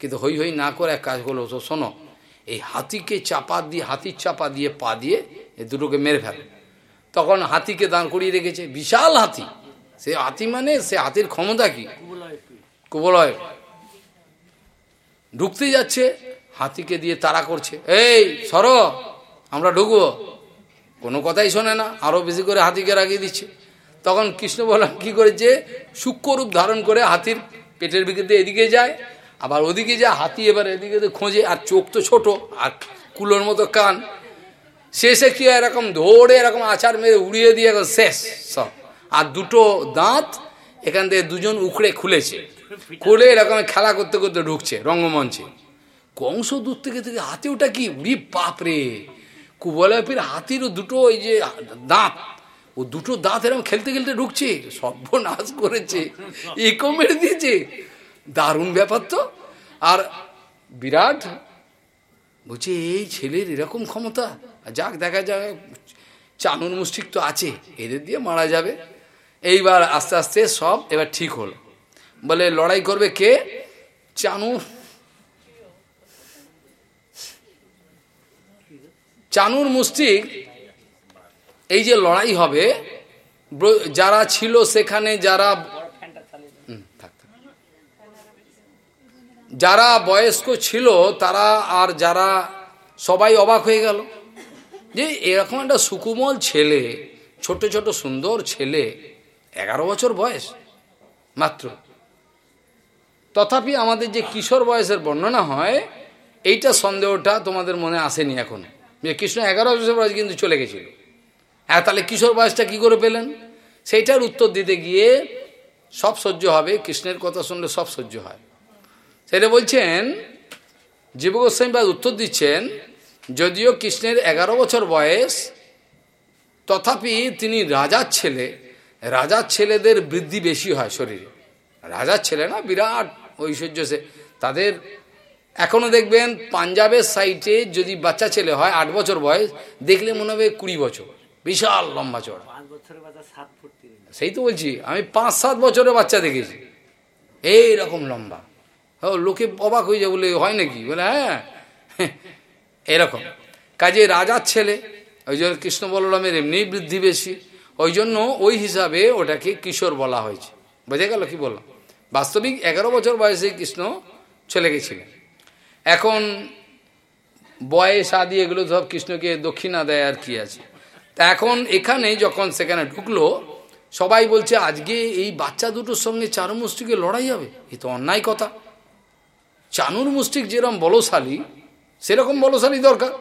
কিন্তু হই হই না করে এক কাজ করল তো শোনো এই হাতিকে চাপা দিয়ে, হাতির চাপা দিয়ে, পা দিয়ে এ দুটোকে মেরে ফেলে। তখন হাতিকে দাঁড় করিয়ে রেখেছে বিশাল হাতি। সে হাতি মানে সে হাতির ক্ষমতা কি? কুবলয়। ঢুকতে যাচ্ছে, হাতিকে দিয়ে তারা করছে। এই, সর, আমরা ঢুকবো। কোনো কথাই শোনে না আরও বেশি করে হাতিকে রাগিয়ে দিচ্ছে। তখন কৃষ্ণ বললাম কি করেছে? সূক্ষ্মরূপ ধারণ করে হাতির পেটের ভিতরে এদিকে যায়। আবার ওদিকে যায় হাতি, এবার এদিকে তো খোঁজে, আর চোখ তো ছোট, আর কুলোর মতো কান। শেষে কি এরকম ধরে এরকম আচার মেরে উড়িয়ে দিয়ে শেষ সব। আর দুটো দাঁত এখান থেকে দুজন উখড়ে খুলেছে। খুলে এরকম খেলা করতে করতে ঢুকছে রঙ্গমঞ্চে। কংস দূর থেকে থেকে হাতি, ওটা কি? উড়ি বাপরে কুবলাপির হাতিরও দুটো ওই যে দাঁত। ও দুটো দাঁত এরকম খেলতে খেলতে ঢুকছে, সর্বনাশ করেছে। একও মেরে দিয়েছে। দারুণ ব্যাপার তো। আর বিরাট বলছে, এই ছেলের এরকম ক্ষমতা? যাক, দেখা যাক চানুর মুষ্টিক তো আছে, এদের দিয়ে মারা যাবে। এইবার আস্তে আস্তে সব এবার ঠিক হলো। বলে, লড়াই করবে কে? চানু, চানুর মুষ্টিক, এই যে লড়াই হবে যারা ছিল সেখানে যারা যারা বয়স্ক ছিল, তারা আর যারা সবাই অবাক হয়ে গেল যে এরকম একটা সুকুমল ছেলে, ছোট ছোট সুন্দর ছেলে, এগারো বছর বয়স মাত্র। তথাপি আমাদের যে কিশোর বয়সের বর্ণনা হয়, এইটা সন্দেহটা তোমাদের মনে আসেনি এখন। যে কৃষ্ণ এগারো বছর বয়স কিন্তু চলে গেছিল। হ্যাঁ তাহলে কিশোর বয়সটা কি করে পেলেন? সেইটার উত্তর দিতে গিয়ে সব সহ্য হবে, কৃষ্ণের কথা শুনলে সব সহ্য হয়। সেটা বলছেন জীবগোস্বামীবাদ উত্তর দিচ্ছেন যদিও কৃষ্ণের এগারো বছর বয়স তথাপি তিনি রাজার ছেলে। রাজার ছেলেদের বৃদ্ধি বেশি হয় শরীরে। রাজার ছেলে না বিরাট ঐশ্বর্য সে। তাদের এখনও দেখবেন পাঞ্জাবের সাইটে যদি বাচ্চা ছেলে হয় আট বছর বয়স দেখলে মনে হবে কুড়ি বছর। বিশাল লম্বা চড়া সেই তো বলছি আমি পাঁচ সাত বছরের বাচ্চা দেখেছি। এই রকম লম্বা। লোকে অবাক হয়ে যায়, বলে, হয় নাকি? বলে হ্যাঁ। এরকম। কাজে রাজার ছেলে, ওই জন্য কৃষ্ণ বলরামের এমনি বৃদ্ধি বেশি। ওই জন্য ওই হিসাবে ওটাকে কিশোর বলা হয়েছে। বোঝা গেল কি বললাম? বাস্তবিক এগারো বছর বয়সে কৃষ্ণ চলে গেছিলেন। এখন বয়স আদি এগুলো সব কৃষ্ণকে দক্ষিণা দেয় আর কি আছে। তা এখন এখানে যখন সেখানে ঢুকলো, সবাই বলছে, আজকে এই বাচ্চা দুটোর সঙ্গে চারু মুষ্টিকে লড়াই হবে? এ তো অন্যায় কথা। চানুর মুষ্টিক যেরকম বলশালী, সেরকম বলশালী দরকার।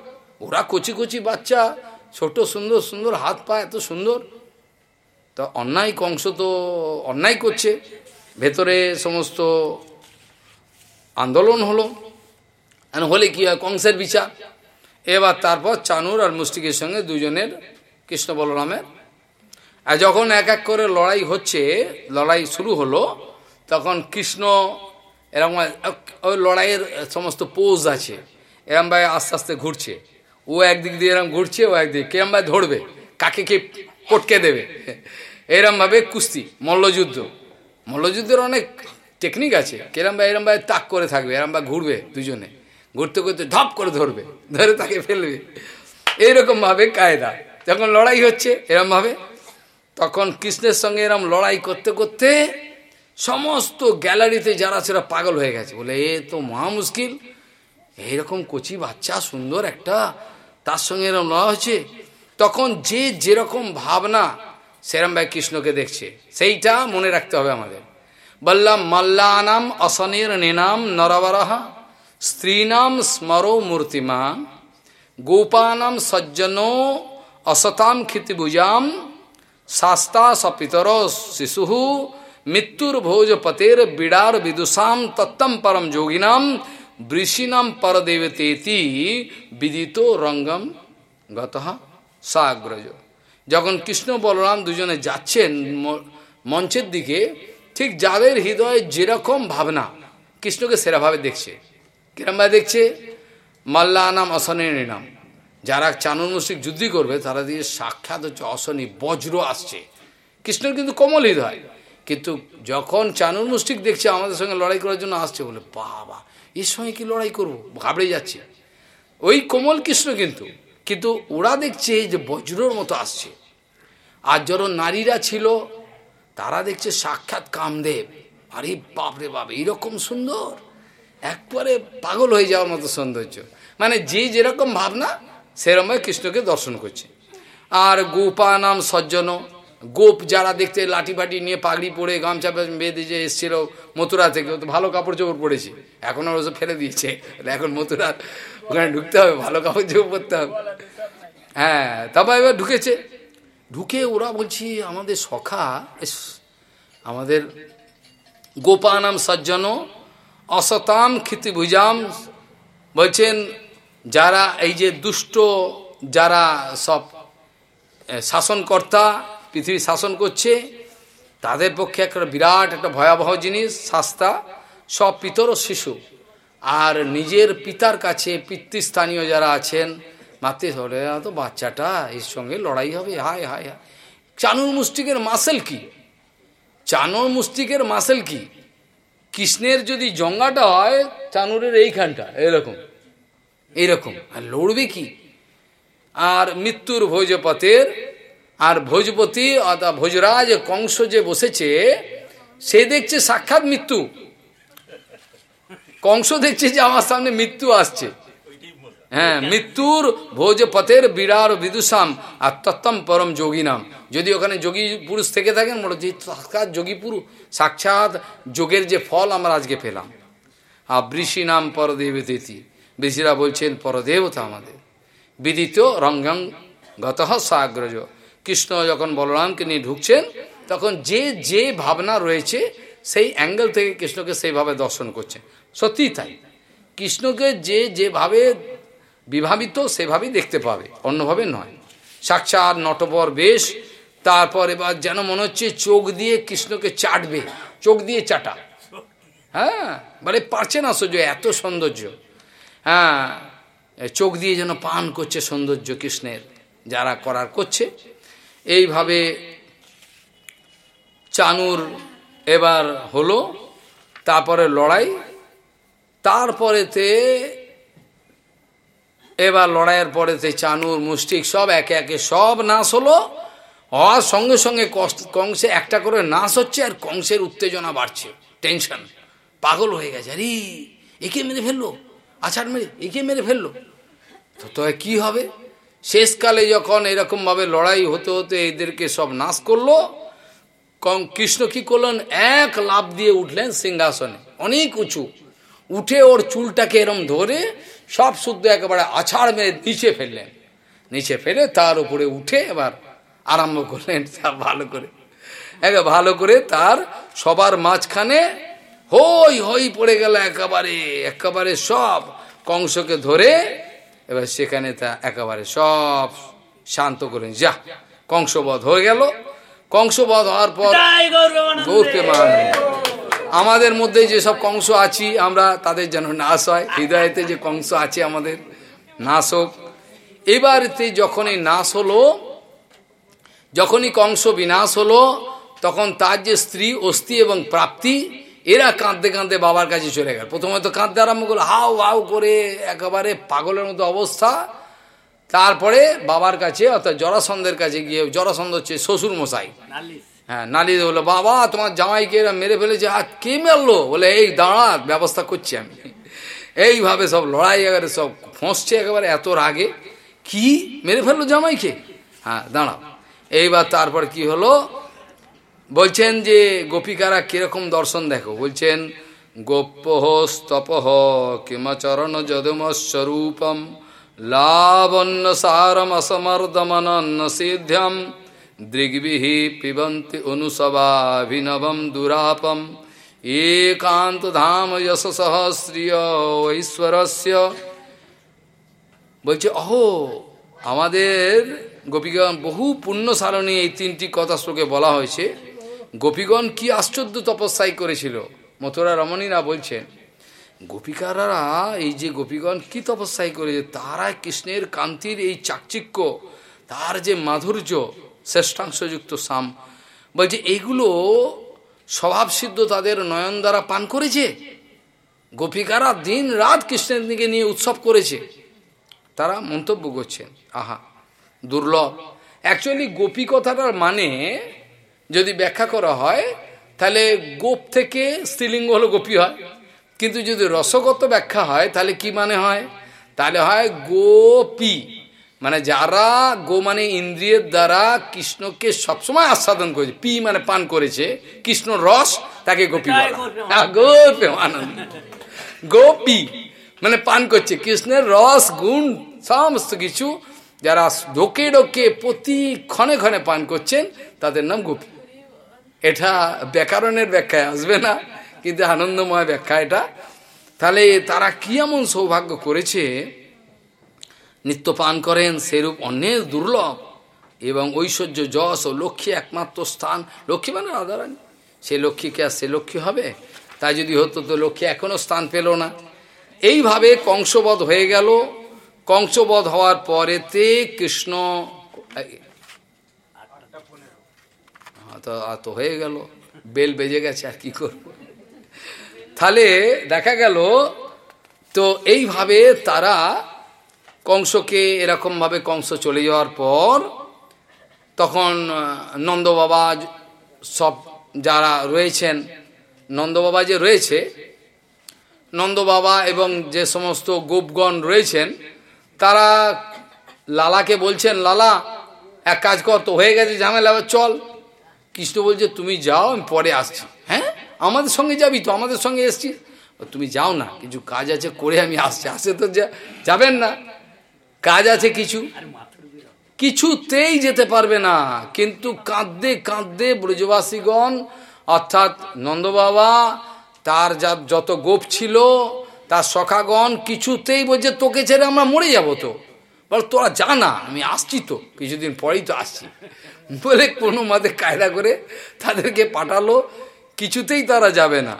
ওরা কচি কচি বাচ্চা, ছোট, সুন্দর সুন্দর, হাত পা এত সুন্দর। তা অন্যায় কংস তো অন্যায় করছে। ভেতরে সমস্ত আন্দোলন হলো। হলে কি হয়, কংসের বিচার। এবার তারপর চানুর আর মুষ্টিকের সঙ্গে দুজনের কৃষ্ণ বলরামের। আর যখন এক এক করে লড়াই হচ্ছে, লড়াই শুরু হলো, তখন কৃষ্ণ এরকম ওই লড়াইয়ের সমস্ত পোজ আছে। এরম ভাই আস্তে আস্তে ঘুরছে। ও একদিক দিয়ে এরম ঘুরছে, ও একদিক ভাই ধরবে? কাকে কে পটকে দেবে? এরমভাবে কুস্তি, মল্লযুদ্ধ। মল্লযুদ্ধের অনেক টেকনিক আছে। কেরম ভাই, এরম ভাই তাক করে থাকবে, এরম ভাই ঘুরবে দুজনে। ঘুরতে ঘুরতে ধপ করে ধরবে, ধরে তাকে ফেলবে। এইরকমভাবে কায়দা। যখন লড়াই হচ্ছে এরমভাবে তখন কৃষ্ণের সঙ্গে এরম লড়াই করতে করতে সমস্ত গ্যালারিতে যারা সেরা পাগল হয়ে গেছে। বলে, এ তো মহা মুশকিল। এইরকম কচি বাচ্চা, সুন্দর একটা, তার সঙ্গে এরকম লড়া হচ্ছে। তখন যে যেরকম ভাবনা সেরম ভাই কৃষ্ণকে দেখছে, সেইটা মনে রাখতে হবে আমাদের। বললাম মল্লানাম অসনের নেনাম নরবরাহা, স্ত্রীনাম স্মরো মূর্তিমান গোপানাম সজ্জনো অসতাম ক্ষিতিভুজাম শাস্তা সপিতর শিশু মৃত্যুর ভোজপতের বিড়ার বিদুষাম তত্তম পরম যোগিনাম বৃষিনাম পরদেবতেতি বিদিত রঙ্গম গত সাগ্রজ যখন কৃষ্ণ বলরাম দুজনে যাচ্ছেন মঞ্চের দিকে ঠিক যাদের হৃদয়ে যেরকম ভাবনা কৃষ্ণকে সেরাভাবে দেখছে কিরমভাবে দেখছে মাল্লানাম অসনের নাম যারা চানুর মুসিক যুদ্ধি করবে তারা দিয়ে সাক্ষাৎ হচ্ছে অশনি বজ্র আসছে কৃষ্ণের কিন্তু কোমল হৃদয় কিন্তু যখন চানুর মুষ্টিক দেখছে, আমাদের সঙ্গে লড়াই করার জন্য আসছে বলে, বাবা, এর সঙ্গে কি লড়াই করব? ঘাবড়ে যাচ্ছে। ওই কোমল কৃষ্ণ কিন্তু কিন্তু ওরা দেখছে যে বজ্রর মতো আসছে। আর যারা নারীরা ছিল, তারা দেখছে সাক্ষাৎ কামদেব। আরে বাপরে বাপ, এইরকম সুন্দর। একবারে পাগল হয়ে যাওয়ার মতো সৌন্দর্য। মানে যে যেরকম ভাবনা সেরকম কৃষ্ণকে দর্শন করছে। আর গোপানাম সজ্জন গোপ যারা দেখতে লাঠি ফাটি নিয়ে পাগড়ি পরে গামছা বেঁধে যে এসেছিল মথুরা থেকে, ও তো ভালো কাপড় চোপড় পরেছে। এখন ওরা ফেলে দিয়েছে। এখন মথুরা ওখানে ঢুকতে হবে, ভালো কাপড় চোপড় পরতে হবে। হ্যাঁ তারপর এবার ঢুকেছে। ঢুকে ওরা বলছি, আমাদের সখা আমাদের গোপানাম সজ্জন, অসতাম ক্ষিতিভুজাম। বলছেন, যারা এই যে দুষ্ট, যারা সব শাসনকর্তা পৃথিবী শাসন করছে, তাদের পক্ষে একটা বিরাট একটা ভয়াবহ জিনিস, শাস্তা, সব পিতর শিশু। আর নিজের পিতার কাছে পিতৃস্থানীয় যারা আছেন, মাতৃ ধরে তো বাচ্চাটা, এর সঙ্গে লড়াই হবে, হায় হায় হায়। চানুর মুষ্টিকের মাসেল কি? চানুর মুষ্টিকের মাসেল কি? কৃষ্ণের যদি জঙ্গাটা হয়, চানুরের এইখানটা, এরকম এইরকম আর লড়বে কি? আর মৃত্যুর ভোজপথের আর ভোজপতি অর্থাৎ ভোজরাজ কংস যে বসেছে, সে দেখছে সাক্ষাৎ মৃত্যু। কংস দেখছে যে আমার সামনে মৃত্যু আসছে। হ্যাঁ মৃত্যুর ভোজপথের বিড়ার বিদুষাম আর তত্তম পরম যোগী নাম যদি ওখানে যোগী পুরুষ থেকে থাকেন, বলো যে সাক্ষাৎ যোগী পুরুষ, সাক্ষাৎ যোগের যে ফল আমরা আজকে পেলাম। আর বৃষি নাম পরদেবতীতি। ঋষিরা বলছেন, পরদেবতা আমাদের। বিদিত রঙ্গম গত সাগ্রজ। কৃষ্ণ যখন বলরামকে নিয়ে ঢুকছেন, তখন যে যে ভাবনা রয়েছে, সেই অ্যাঙ্গেল থেকে কৃষ্ণকে সেইভাবে দর্শন করছেন। সত্যি তাই। কৃষ্ণকে যে, যেভাবে বিভাবিত, সেভাবেই দেখতে পাবে, অন্যভাবে নয়। সাক্ষাৎ নটবর বেশ, তারপর এবার যেন মনে হচ্ছে চোখ দিয়ে কৃষ্ণকে চাটবে, চোখ দিয়ে চাটা। হ্যাঁ মানে পারছে না সহ্য এত সৌন্দর্য। হ্যাঁ চোখ দিয়ে যেন পান করছে সৌন্দর্য কৃষ্ণের, যারা করার করছে। এইভাবে চানুর এবার হলো, তারপরে লড়াই, তারপরেতে এবার লড়াইয়ের পরেতে চানুর, মুষ্টিক সব একে একে সব নাশ হলো। হওয়ার সঙ্গে সঙ্গে কংসে একটা করে নাশ হচ্ছে আর কংসের উত্তেজনা বাড়ছে, টেনশন। পাগল হয়ে গেছে, আরে, একে মেরে ফেলল, আছাড় মেরে, একে মেরে ফেলল। তো কি হবে? শেষকালে যখন এরকমভাবে লড়াই হতে হতে এদেরকে সব নাশ করল কৃষ্ণ কি করলেন? এক লাভ দিয়ে উঠলেন সিংহাসনে, অনেক উঁচু। উঠে ওর চুলটাকে এরম ধরে সব শুদ্ধ একেবারে আছাড় মেরে নিচে ফেললেন। নিচে ফেলে তার উপরে উঠে এবার আরম্ভ করলেন। সব ভালো করে। একে ভালো করে তার সবার মাঝখানে হই হই পড়ে গেল একেবারে একেবারে সব কংসকে ধরে এবার সেখানে তা একেবারে সব শান্ত করেন যা কংসবধ হয়ে গেল। কংসবধ হওয়ার পর গৌরকে মান। আমাদের মধ্যে যেসব কংস আছি আমরা তাদের যেন নাশ হয় হৃদয়তে যে কংস আছে আমাদের নাশ হোক। এবারতে যখনই নাশ হলো যখনই কংস বিনাশ হলো তখন তার যে স্ত্রী অস্থি এবং প্রাপ্তি এরা কাঁদতে কাঁদতে বাবার কাছে চলে গেল। প্রথমে তো কাঁদতে আরম্ভ করল হাও হাও করে একেবারে পাগলের মতো অবস্থা। তারপরে বাবার কাছে অর্থাৎ জরাসন্ধের কাছে গিয়ে জরাসন্ধ হচ্ছে শ্বশুর মশাই হ্যাঁ নালি বলল বাবা তোমার জামাইকে এরা মেরে ফেলেছে আর কে মারলো? বলে এই দাঁড়া ব্যবস্থা করছি আমি। এইভাবে সব লড়াই একেবারে সব ফসছে একেবারে এত রাগে। কি? মেরে ফেলল জামাইকে? হ্যাঁ দাঁড়াও। এইবার তারপর কি হলো? বলছেন যে গোপিকারা কীরকম দর্শন দেখো। বলছেন গোপ্যহ স্তপহ কিমাচরণ যদমস্বরূপম, লাবণ্য সারম অসমর্দমনন্ন সিদ্ধ্যম দৃগ্বিহি পিবন্তি অনুসভাভিনবম দুরাপম, একান্ত ধাম যশসহ শ্রিয় ঐশ্বরস্য। বলছে, অহো, আমাদের গোপীগণ বহু পুণ্য সারণী এই তিনটি কথা শ্লোকে বলা হয়েছে। গোপীগণ কি আশ্চর্য তপস্যাই করেছিল? মথুরা রমণীরা বলছেন গোপিকারা এই যে গোপীগণ কি তপস্যাই করেছে, তারা কৃষ্ণের কান্তির এই চাকচিক্য, তার যে মাধুর্য, শ্রেষ্ঠাংশযুক্ত সাম। বলছে এইগুলো স্বভাবসিদ্ধ তাদের নয়ন দ্বারা পান করেছে? গোপিকারা দিন রাত কৃষ্ণের দিকে নিয়ে উৎসব করেছে। তারা মন্তব্য করছেন, আহা, দুর্লভ। অ্যাকচুয়ালি গোপী কথাটার মানে যদি ব্যাখ্যা করা হয় তাহলে গোপ থেকে স্ত্রীলিঙ্গ হলো গোপী হয়। কিন্তু যদি রসগত ব্যাখ্যা হয় তাহলে কি মানে হয়? তাহলে হয় গোপী। মানে যারা গো মানে ইন্দ্রিয়ের দ্বারা কৃষ্ণকে সবসময় আস্বাদন করেছে পি মানে পান করেছে কৃষ্ণ রস তাকে গোপী আনন্দ গোপী মানে পান করছে কৃষ্ণের রস গুণ সমস্ত কিছু যারা ঢোকে ঢোকে প্রতি ক্ষণে ক্ষণে পান করছেন তাদের নাম গোপী। এটা ব্যাকরণের ব্যাখ্যায় আসবে না, কিন্তু আনন্দময় ব্যাখ্যা এটা। তাহলে তারা কি এমন সৌভাগ্য করেছে? নিত্য পান করেন, সেরূপ অনেক দুর্লভ এবং ঐশ্বর্য, যশ ও লক্ষ্মী একমাত্র স্থান। লক্ষ্মী মানে রাধারানী সে লক্ষ্মীকে আর সে লক্ষ্মী হবে? তাই যদি হতো তো লক্ষ্মী এখনও স্থান পেল না। এইভাবে কংসবধ হয়ে গেল। কংসবধ হওয়ার পরেতে কৃষ্ণ তো তো হয়ে গেল। বেল বেজে গেছে, আর কি করব? তাহলে দেখা গেল, তো এইভাবে তারা কংসকে এরকমভাবে কংস চলে যাওয়ার পর তখন নন্দ বাবা সব যারা রয়েছেন নন্দ বাবা যে রয়েছে নন্দ বাবা এবং যে সমস্ত গোপগণ রয়েছেন, তারা লালাকে বলছেন, লালা, এক কাজ কর, তো হয়ে গেছে ঝামেলা চল। কৃষ্ণ বলছে, তুমি যাও, আমি পরে আসছি। হ্যাঁ? আমাদের সঙ্গে যাবি তো? আমাদের সঙ্গে এসছি তুমি যাও না, কিছু কাজ আছে, করে আমি আসছি। আসে তো যাবেন না। কাজ আছে কিছু? কিছুতেই যেতে পারবে না, কিন্তু কাঁদতে কাঁদতে ব্রজবাসীগণ, অর্থাৎ নন্দবাবা, তার যা, যত গোপ ছিল, তার সখাগণ কিছুতেই বলছে, তোকে ছেড়ে আমরা মরে যাব তো? বল, তোরা যা না, আমি আসছি তো, কিছুদিন পরেই তো আসছি। বলে কোনো মতে কায়দা করে তাদেরকে পাঠালো, কিছুতেই তারা যাবে না।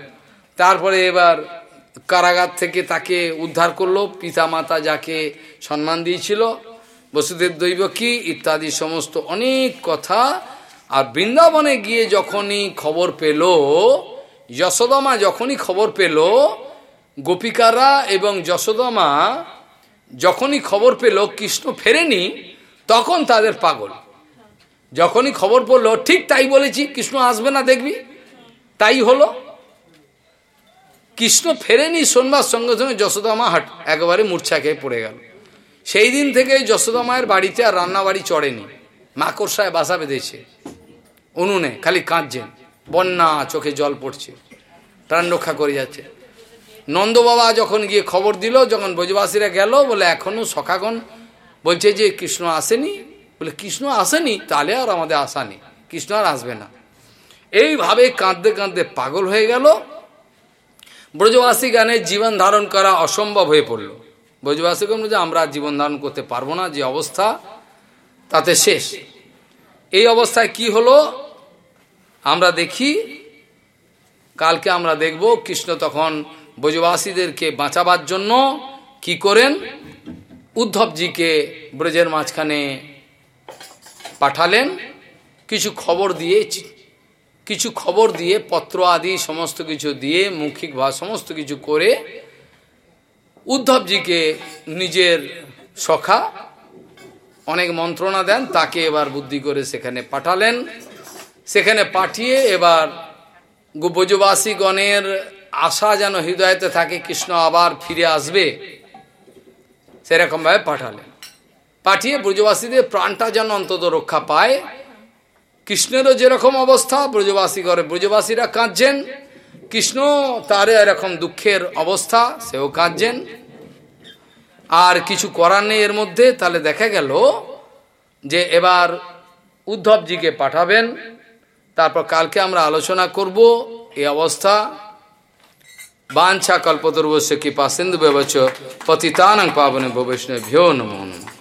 তারপরে এবার কারাগার থেকে তাকে উদ্ধার করল পিতা মাতা যাকে সম্মান দিয়েছিল, বসুদেব দৈবকী ইত্যাদি সমস্ত অনেক কথা। আর বৃন্দাবনে গিয়ে যখনই খবর পেল, যশোদামা যখনই খবর পেল, গোপিকারা এবং যশোদামা যখনই খবর পেল কৃষ্ণ ফেরেনি, তখন তাদের পাগল। যখনই খবর পড়ল, ঠিক তাই বলেছি, কৃষ্ণ আসবে না দেখবি? তাই হলো। কৃষ্ণ ফেরেনি শোনবার সঙ্গে সঙ্গে যশোদামা হাট একেবারে মূর্ছা খেয়ে পড়ে গেল। সেই দিন থেকে যশোদামায়ের বাড়িতে আর রান্নাবাড়ি চড়েনি। মাকড়সায় বাসা বেঁধেছে, উনুনে খালি কাঁদছেন, বন্যা চোখে জল পড়ছে, প্রাণ রক্ষা করে যাচ্ছে। নন্দ বাবা যখন গিয়ে খবর দিল, যখন ব্রজবাসীরা গেল, বলে, এখনও সখাগণ বলছে যে কৃষ্ণ আসেনি। বলে, কৃষ্ণ আসেনি? তাহলে আর আমাদের আশা নেই। কৃষ্ণ আর আসবে না। এইভাবে কাঁদতে কাঁদতে পাগল হয়ে গেল। ব্রজবাসী গানের জীবন ধারণ করা অসম্ভব হয়ে পড়ল। ব্রজবাসীগণ যে, আমরা জীবন ধারণ করতে পারব না, যে অবস্থা তাতে শেষ। এই অবস্থায় কি হলো? আমরা দেখি, কালকে আমরা দেখব, কৃষ্ণ তখন ব্রজবাসীদেরকে বাঁচাবার জন্য কি করেন? উদ্ধবজিকে ব্রজের মাঝখানে পাঠালেন। কিছু খবর দিয়ে কিছু খবর দিয়ে পত্র আদি সমস্ত কিছু দিয়ে মৌখিক ভাব সমস্ত কিছু করে উদ্ধবজিকে নিজের সখা অনেক মন্ত্রণা দেন, তাকে এবার বুদ্ধি করে সেখানে পাঠালেন। সেখানে পাঠিয়ে এবার ব্রজবাসীগণের আশা যেন হৃদয়তে থাকে কৃষ্ণ আবার ফিরে আসবে। সেরকমভাবে পাঠালেন। পাঠিয়ে ব্রজবাসীদের প্রাণটা যেন অন্তত রক্ষা পায়। কৃষ্ণেরও যেরকম অবস্থা, ব্রজবাসী করে ব্রজবাসীরা কাঁদছেন। কৃষ্ণ তার এরকম দুঃখের অবস্থা, সেও কাঁদছেন। আর কিছু করার নেই এর মধ্যে। তাহলে দেখা গেল যে এবার উদ্ধবজিকে পাঠাবেন। তারপর কালকে আমরা আলোচনা করব এই অবস্থা। বাঞ্ছা কল্পতর্বশ্য কৃপা সিন্ধু ব্যবচ পতিতানং পাবনে ভবৈষ্ণভ্যো নমো নমঃ